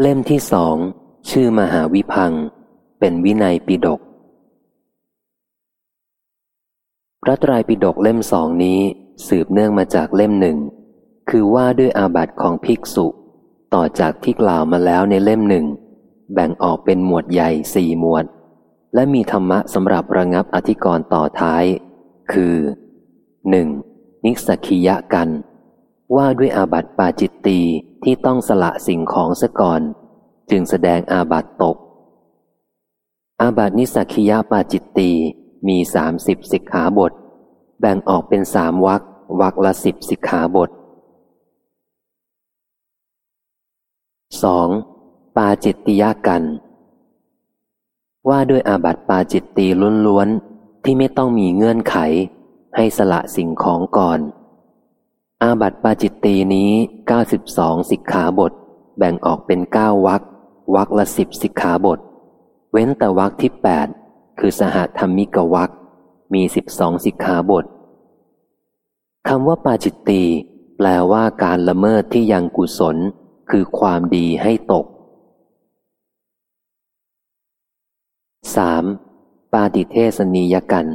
เล่มที่สองชื่อมหาวิพัง เป็นวินัยปิดก พระตรายปิฎกเล่มสองนี้สืบเนื่องมาจากเล่มหนึ่ง คือว่าด้วยอาบัติของภิกษุ ต่อจากที่กล่าวมาแล้วในเล่มหนึ่ง แบ่งออกเป็นหมวดใหญ่สี่หมวด และมีธรรมะสำหรับระงับอธิกรณ์ต่อท้าย คือหนึ่งนิสกิยะกัน ว่าด้วยอาบัติปาจิตตีที่ต้องสละสิ่งของซะก่อน จึงแสดงอาบัติตก อาบัตินิสักิยะปาจิตตีมีสามสิบสิกขาบท แบ่งออกเป็นสามวักวักละสิบสิกขาบทสองปาจิตติยากัน ว่าด้วยอาบัติปาจิตตีล้วนๆที่ไม่ต้องมีเงื่อนไข ให้สละสิ่งของก่อน อาบัติปาจิตตีนี้เก้าสิบสองสิกขาบท แบ่งออกเป็นเก้าวักวักละสิบสิกขาบท เว้นแต่วักที่แปดคือสหธรรมิกวักมีสิบสองสิกขาบทคำว่าปาจิตตีแปลว่าการละเมิดที่ยังกุศล คือความดีให้ตก 3. ปาติเทสนียกัน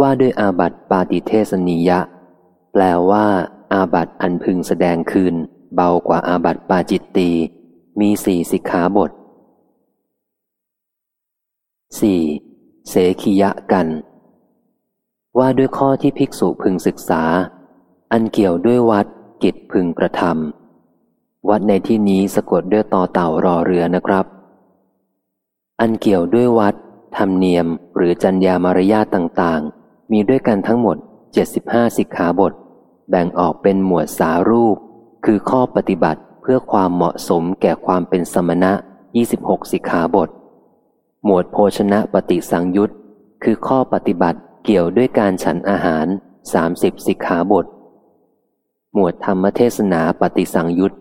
ว่าด้วยอาบัติปาติเทสนียะ แปลว่า อาบัตอันพึงแสดงคืน เบากว่าอาบัตปาจิตตี มีสี่สิกขาบท 4. เสขียะกัน ว่าด้วยข้อที่ภิกษุพึงศึกษา อันเกี่ยวด้วยวัดกิจพึงกระทำวัดในที่นี้สะกดด้วยต่อเต่ารอเรือนะครับ อันเกี่ยวด้วยวัด ธรรมเนียมหรือจัญญามารยาต่างๆ มีด้วยกันทั้งหมด 75 สิกขาบท แบ่งออกเป็นหมวดสารูป คือข้อปฏิบัติเพื่อความเหมาะสมแก่ความเป็นสมณะ 26 สิกขาบท หมวดโภชนะปฏิสังยุตคือข้อปฏิบัติเกี่ยวด้วยการฉันอาหารสามสิบสิกขาบท หมวดธรรมเทศนาปฏิสังยุต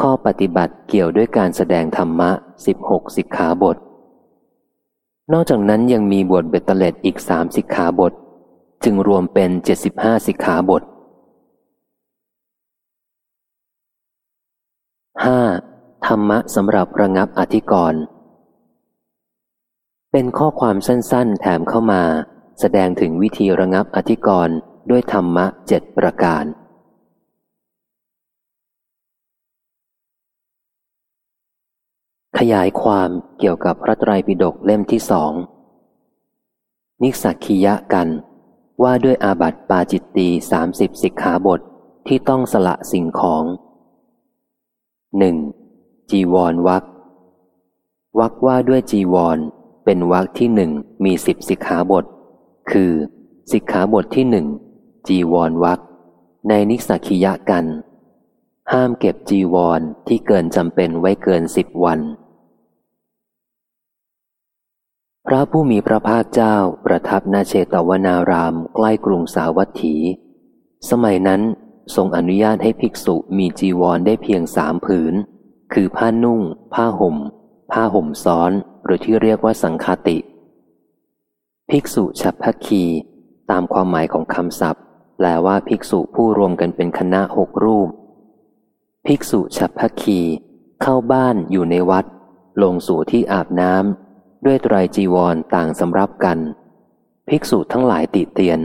ข้อปฏิบัติเกี่ยวด้วยการแสดงธรรมะสิบหกสิกขาบท นอกจากนั้นยังมีบทเบตเตเลตอีกสามสิกขาบท จึงรวมเป็นเจ็ดสิบห้าสิกขาบทห้าธรรมะสำหรับระงับอธิกรณ์เป็นข้อความสั้น ๆ แถมเข้ามา แสดงถึงวิธีระงับอธิกรณ์ด้วยธรรมะเจ็ดประการขยายความเกี่ยวกับพระไตรปิฎกเล่มที่สอง นิสักคียะกัน ว่าด้วยอาบัติปาจิตตีสามสิบสิกขาบทที่ต้องสละสิ่งของหนึ่งจีวรวักวักว่าด้วยจีวร เป็นวรรคที่หนึ่งมีสิบสิกขาบท คือสิกขาบทที่หนึ่งจีวรวรรคในนิสักิยะกัน ห้ามเก็บจีวรที่เกินจำเป็นไว้เกินสิบวัน พระผู้มีพระภาคเจ้าประทับนาเชตวนารามใกล้กรุงสาวัตถี สมัยนั้นทรงอนุญาตให้ภิกษุมีจีวรได้เพียงสามผืน คือผ้านุ่ง ผ้าห่ม ผ้าห่มซ้อน หรือที่เรียกว่าสังคติ ภิกษุฉัพพคี ตามความหมายของคำศัพท์ แปลว่าภิกษุผู้รวมกันเป็นคณะหกรูป ภิกษุฉัพพคี เข้าบ้านอยู่ในวัด ลงสู่ที่อาบน้ำ ด้วยไตรจีวรต่างสำรับกัน ภิกษุทั้งหลายติเตียน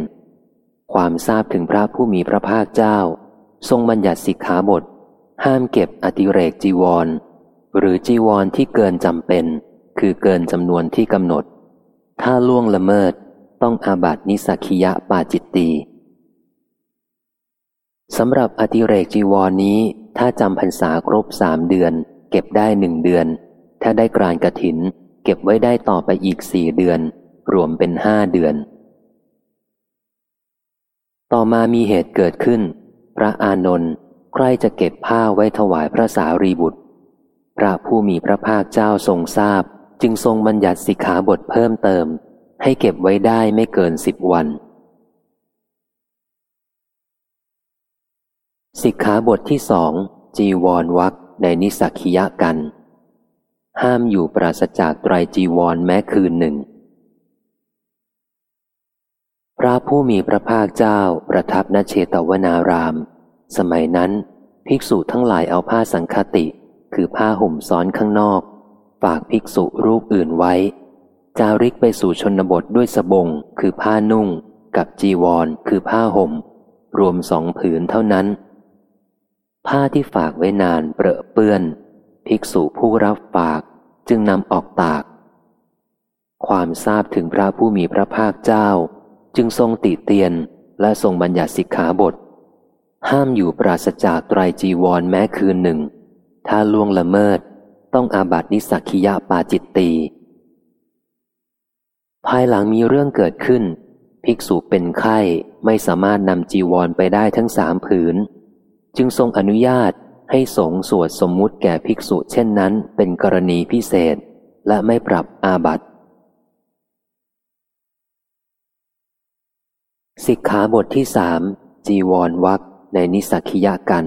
ความทราบถึงพระผู้มีพระภาคเจ้า ทรงบัญญัติสิกขาบท ห้ามเก็บอติเรกจีวร หรือจีวรที่เกินจำเป็น คือเกินจำนวนที่กำหนด ถ้าล่วงละเมิดต้องอาบัตินิสักิยะปาจิตตีสำหรับอติเรกจีวรนนี้ถ้าจำพรรษาครบสามเดือน เก็บได้หนึ่งเดือน ถ้าได้กรานกระถิน เก็บไว้ได้ต่อไปอีกสี่เดือน รวมเป็นห้าเดือน ต่อมามีเหตุเกิดขึ้น พระอานนท์ใครจะเก็บผ้าไว้ถวายพระสารีบุตร พระผู้มีพระภาคเจ้าทรงทราบ จึงทรงบัญญัติสิกขาบทเพิ่มเติม ให้เก็บไว้ได้ไม่เกินสิบวันสิกขาบทที่สองจีวรวักในนิสักคียะกัน ห้ามอยู่ปราศจากไตรจีวรแม้คืนหนึ่ง พระผู้มีพระภาคเจ้าประทับณเชตวนาราม สมัยนั้น ภิกษุทั้งหลายเอาผ้าสังคติ คือผ้าห่มซ้อนข้างนอก ฝากภิกษุรูปอื่นไว้ จาริกไปสู่ชนบทด้วยสบง คือผ้านุ่ง กับจีวร คือผ้าห่ม รวมสองผืนเท่านั้น ผ้าที่ฝากไว้นานเปรอะเปื้อน ภิกษุผู้รับฝากจึงนำออกตาก ความทราบถึงพระผู้มีพระภาคเจ้า จึงทรงติเตียนและทรงบัญญัติสิกขาบท ห้ามอยู่ปราศจากไตรจีวรแม้คืนหนึ่ง ถ้าล่วงละเมิดต้องอาบัตินิสักิยะปาจิตตีภายหลังมีเรื่องเกิดขึ้น ภิกษุเป็นไข้ไม่สามารถนำจีวรไปได้ทั้งสามผืน จึงทรงอนุญาต ให้สงสวดสมมุติแก่ภิกษุเช่นนั้นเป็นกรณีพิเศษ และไม่ปรับอาบัติสิกขาบทที่สามจีวรวักในนิสักิยะกัน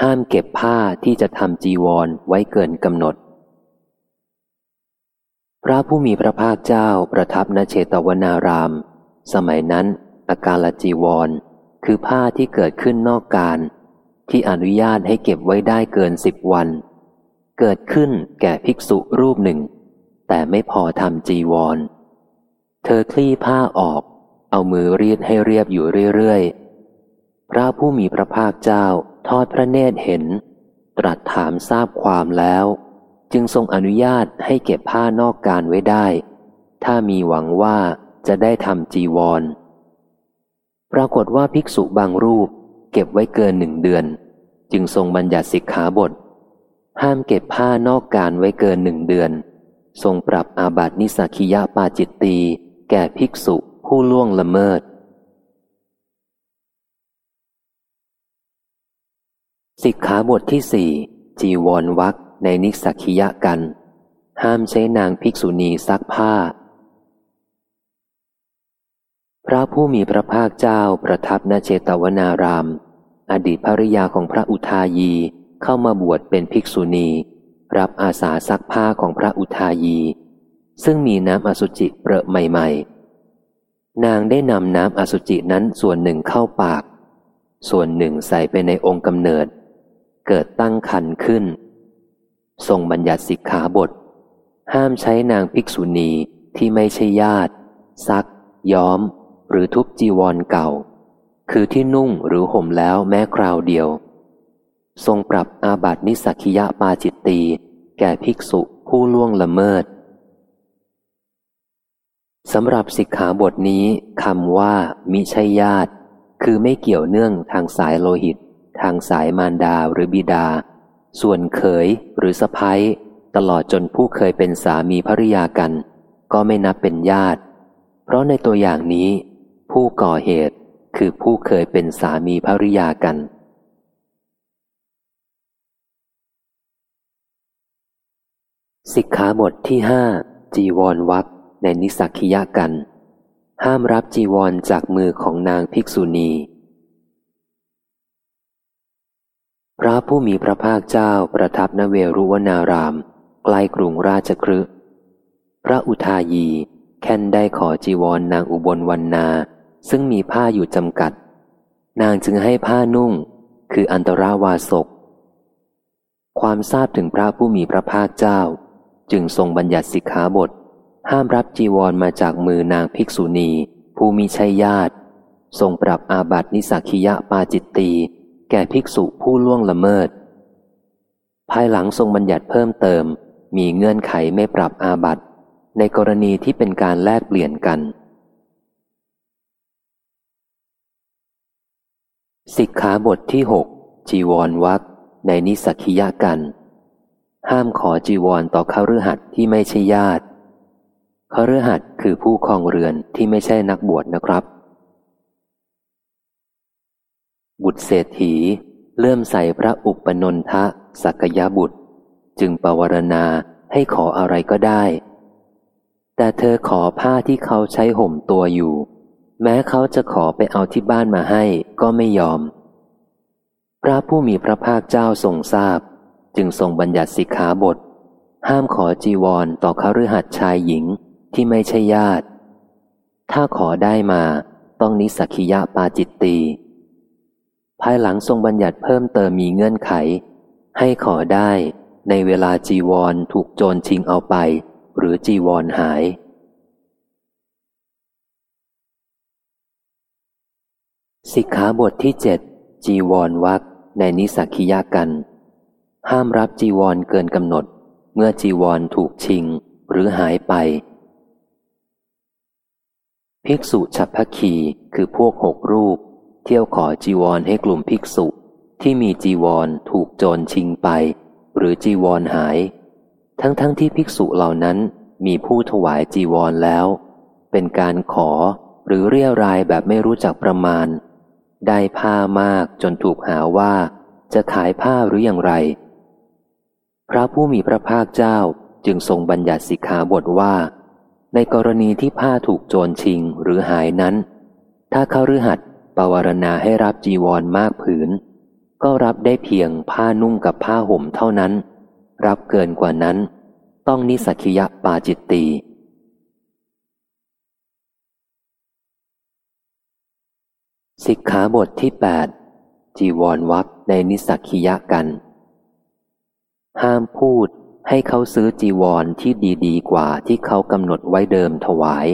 ห้ามเก็บผ้าที่จะทำจีวรไว้เกินกำหนด พระผู้มีพระภาคเจ้าประทับณเชตวนาราม สมัยนั้น อาการละจีวร คือผ้าที่เกิดขึ้นนอกการ ที่อนุญาตให้เก็บไว้ได้เกินสิบวัน เกิดขึ้นแก่ภิกษุรูปหนึ่ง แต่ไม่พอทำจีวร เธอคลี่ผ้าออก เอามือรีดให้เรียบอยู่เรื่อยๆ พระผู้มีพระภาคเจ้าทอดพระเนตรเห็น ตรัสถามทราบความแล้ว จึงทรงอนุญาตให้เก็บผ้านอกการไว้ได้ ถ้ามีหวังว่าจะได้ทำจีวร ปรากฏว่าภิกษุบางรูป เก็บไว้เกินหนึ่งเดือน จึงทรงบัญญัติสิกขาบท ห้ามเก็บผ้านอกการไว้เกินหนึ่งเดือน ทรงปรับอาบัตินิสักิยะปาจิตตีแก่ภิกษุผู้ล่วงละเมิด สิกขาบทที่สี่จีวรวักในนิสักิยะกัน ห้ามใช้นางภิกษุณีซักผ้า พระผู้มีพระภาคเจ้าประทับณเจตวนาราม อดีตภริยาของพระอุทายีเข้ามาบวชเป็นภิกษุณี รับอาสาซักผ้าของพระอุทายี ซึ่งมีน้ำอสุจิเปรอะใหม่ๆ นางได้นำน้ำอสุจินั้นส่วนหนึ่งเข้าปาก ส่วนหนึ่งใส่ไปในองค์กำเนิด เกิดตั้งคันขึ้น ทรงบัญญัติสิกขาบท ห้ามใช้นางภิกษุณีที่ไม่ใช่ญาติ ซัก ย้อม หรือทุบจีวรเก่า คือที่นุ่งหรือห่มแล้วแม้คราวเดียว ทรงปรับอาบัตินิสักิยะปาจิตตีแก่ภิกษุผู้ล่วงละเมิดสำหรับสิกขาบทนี้คำว่า มิใช่ญาติ คือไม่เกี่ยวเนื่องทางสายโลหิต ทางสายมารดาหรือบิดา ส่วนเขยหรือสะพ้ยตลอดจนผู้เคยเป็นสามีภริยากัน ก็ไม่นับเป็นญาติ เพราะในตัวอย่างนี้ ผู้ก่อเหตุคือผู้เคยเป็นสามีภริยากัน สิกขาบทที่ห้าจีวรวักในนิสักิยะกัน ห้ามรับจีวรจากมือของนางภิกษุณี พระผู้มีพระภาคเจ้าประทับนเวรุวนาราม ใกล้กรุงราชครึพระอุทายีแค่นได้ขอจีวรนนางอุบลวันนา ซึ่งมีผ้าอยู่จำกัด นางจึงให้ผ้านุ่ง คืออันตราวาสก ความทราบถึงพระผู้มีพระภาคเจ้า จึงทรงบัญญัติสิกขาบท ห้ามรับจีวรมาจากมือนางภิกษุณี ผู้มีชัยญาติ ทรงปรับอาบัตินิสักิยะปาจิตตีแก่ภิกษุผู้ล่วงละเมิด ภายหลังทรงบัญญัติเพิ่มเติม มีเงื่อนไขไม่ปรับอาบัติในกรณีที่เป็นการแลกเปลี่ยนกัน สิกขาบทที่หกจีวรวักในนิสักิยะกัน ห้ามขอจีวรต่อข้ารือหัดที่ไม่ใช่ญาติคฤหัสถ์คือผู้ครองเรือนที่ไม่ใช่นักบวชนะครับ บุตรเศรษฐีเลื่อมใส่พระอุปนนทะสักยบุตร จึงปวารณาให้ขออะไรก็ได้ แต่เธอขอผ้าที่เขาใช้ห่มตัวอยู่ แม้เขาจะขอไปเอาที่บ้านมาให้ก็ไม่ยอม พระผู้มีพระภาคเจ้าทรงทราบ จึงทรงบัญญัติสิกขาบท ห้ามขอจีวรต่อคฤหัสถ์ชายหญิงที่ไม่ใช่ญาติ ถ้าขอได้มาต้องนิสักิยะปาจิตตี ภายหลังทรงบัญญัติเพิ่มเติมมีเงื่อนไข ให้ขอได้ในเวลาจีวรถูกโจรชิงเอาไป หรือจีวรหาย สิกขาบทที่เจ็ดจีวรวักในนิสักิยากัน ห้ามรับจีวรเกินกำหนด เมื่อจีวรถูกชิงหรือหายไป ภิกษุฉัพพคีคือพวกหกรูป เที่ยวขอจีวรให้กลุ่มภิกษุที่มีจีวรถูกโจรชิงไป หรือจีวรหาย ทั้งๆทที่ภิกษุเหล่านั้นมีผู้ถวายจีวรแล้ว เป็นการขอหรือเรียรายแบบไม่รู้จักประมาณ ได้ผ้ามากจนถูกหาว่า จะขายผ้าหรืออย่างไร พระผู้มีพระภาคเจ้าจึงทรงบัญญัติสิกขาบทว่า ในกรณีที่ผ้าถูกโจรชิงหรือหายนั้น ถ้าเขาฤหัสปวารณาให้รับจีวรมากผืน ก็รับได้เพียงผ้านุ่งกับผ้าห่มเท่านั้น รับเกินกว่านั้น ต้องนิสักิยะปาจิตตี สิกขาบทที่แปดจีวรวักในนิสักิยะกัน ห้ามพูดให้เขาซื้อจีวรที่ดีๆ กว่าที่เขากำหนดไว้เดิมถวาย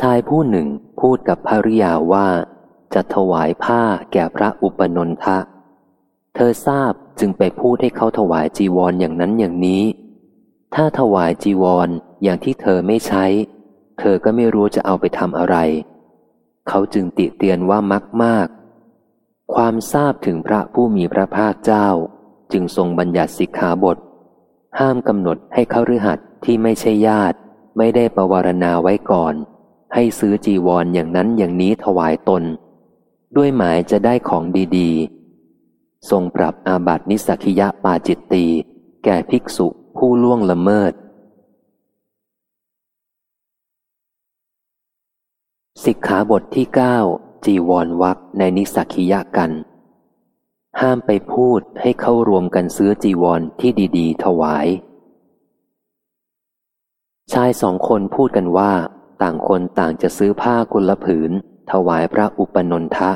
ชายผู้หนึ่งพูดกับภริยาว่า จะถวายผ้าแก่พระอุปนนทะ เธอทราบจึงไปพูดให้เขาถวายจีวรออย่างนั้นอย่างนี้ ถ้าถวายจีวรออย่างที่เธอไม่ใช้ เธอก็ไม่รู้จะเอาไปทำอะไร เขาจึงติเตียนว่ามักมาก ความทราบถึงพระผู้มีพระภาคเจ้า จึงทรงบัญญัติสิกขาบท ห้ามกำหนดให้เขาฤหัสที่ไม่ใช่ญาติ ไม่ได้ประวารณาไว้ก่อน ให้ซื้อจีวรออย่างนั้นอย่างนี้ถวายตน ด้วยหมายจะได้ของดีๆ ทรงปรับอาบัตินิสักิยะปาจิตตีแก่ภิกษุผู้ล่วงละเมิด สิกขาบทที่เก้าจีวรวักในนิสักิยะกัน ห้ามไปพูดให้เข้ารวมกันซื้อจีวรที่ดี ๆ ถวาย ชายสองคนพูดกันว่า ต่างคนต่างจะซื้อผ้ากุลผืน ถวายพระอุปนนทะ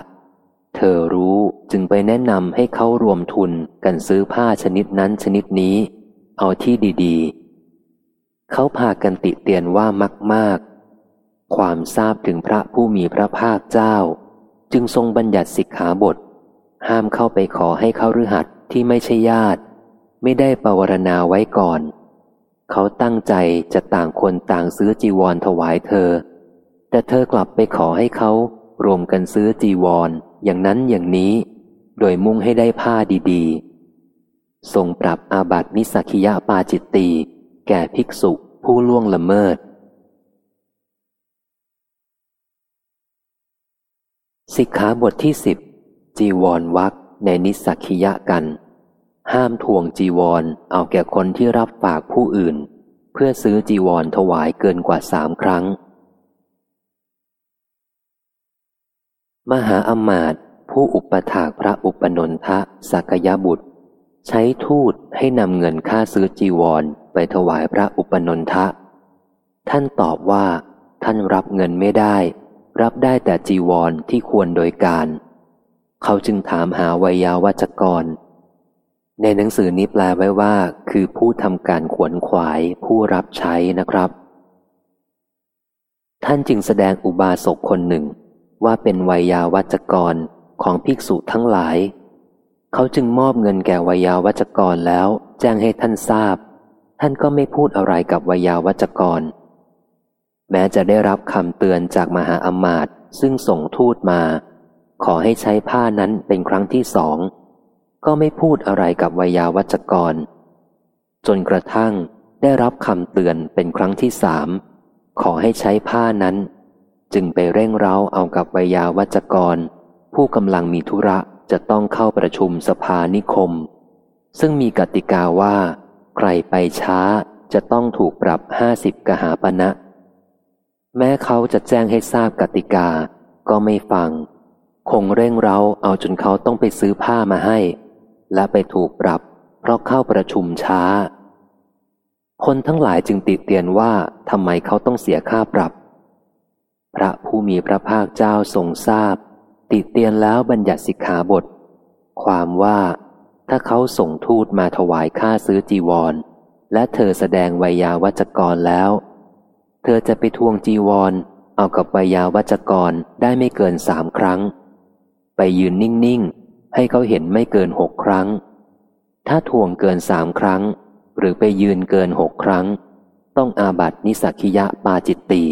เธอรู้จึงไปแนะนำให้เขารวมทุนกันซื้อผ้าชนิดนั้นชนิดนี้ เอาที่ดี ๆ เขาพากันติเตียนว่ามากมาก ความทราบถึงพระผู้มีพระภาคเจ้า จึงทรงบัญญัติสิกขาบท ห้ามเข้าไปขอให้เขาฤหัสที่ไม่ใช่ญาติ ไม่ได้ปวารณาไว้ก่อน เขาตั้งใจจะต่างคนต่างซื้อจีวรถวายเธอ แต่เธอกลับไปขอให้เขารวมกันซื้อจีวรออย่างนั้นอย่างนี้ โดยมุ่งให้ได้ผ้าดีๆ ทรงปรับอาบัตินิสักิยาปาจิตตีแก่ภิกษุผู้ล่วงละเมิด สิกขาบทที่สิบจีวรวักในนิสักิยะกัน ห้ามทวงจีวรเอาแก่คนที่รับฝากผู้อื่น เพื่อซื้อจีวรถวายเกินกว่าสามครั้ง มหาอมาตผู้อุปถากพระอุปนนทะสักยบุตร ใช้ทูตให้นำเงินค่าซื้อจีวรไปถวายพระอุปนนทะ ท่านตอบว่า ท่านรับเงินไม่ได้ รับได้แต่จีวรที่ควรโดยการ เขาจึงถามหาวิยาวัจกร ในหนังสือนี้แปลไว้ว่า คือผู้ทำการขวนขวายผู้รับใช้นะครับ ท่านจึงแสดงอุบาสกคนหนึ่ง ว่าเป็นวัยาวัจกรของภิกษุทั้งหลาย เขาจึงมอบเงินแก่วัยาวัจกรแล้ว แจ้งให้ท่านทราบ ท่านก็ไม่พูดอะไรกับวัยาวัจกร แม้จะได้รับคำเตือนจากมหาอมาตย์ซึ่งส่งทูตมา ขอให้ใช้ผ้านั้นเป็นครั้งที่สอง ก็ไม่พูดอะไรกับวัยาวัจกร จนกระทั่งได้รับคำเตือนเป็นครั้งที่สาม ขอให้ใช้ผ้านั้น จึงไปเร่งเร้าเอากับวิยาวัจกร ผู้กำลังมีธุระจะต้องเข้าประชุมสภานิคม ซึ่งมีกติกาว่า ใครไปช้าจะต้องถูกปรับห้าสิบกหาปณะ แม้เขาจะแจ้งให้ทราบกติกา ก็ไม่ฟัง คงเร่งเร้าเอาจนเขาต้องไปซื้อผ้ามาให้ และไปถูกปรับ เพราะเข้าประชุมช้า คนทั้งหลายจึงติเตียนว่าทำไมเขาต้องเสียค่าปรับ พระผู้มีพระภาคเจ้าทรงทราบ ติเตียนแล้วบัญญัติสิกขาบท ความว่าถ้าเขาส่งทูตมาถวายค่าซื้อจีวร และเธอแสดงวยยาวัจกรแล้ว เธอจะไปทวงจีวร เอากับวยยาวัจกรได้ไม่เกินสามครั้ง ไปยืนนิ่ง ๆ ให้เขาเห็นไม่เกินหกครั้ง ถ้าทวงเกินสามครั้ง หรือไปยืนเกินหกครั้ง ต้องอาบัตินิสักิยะปาจิตตี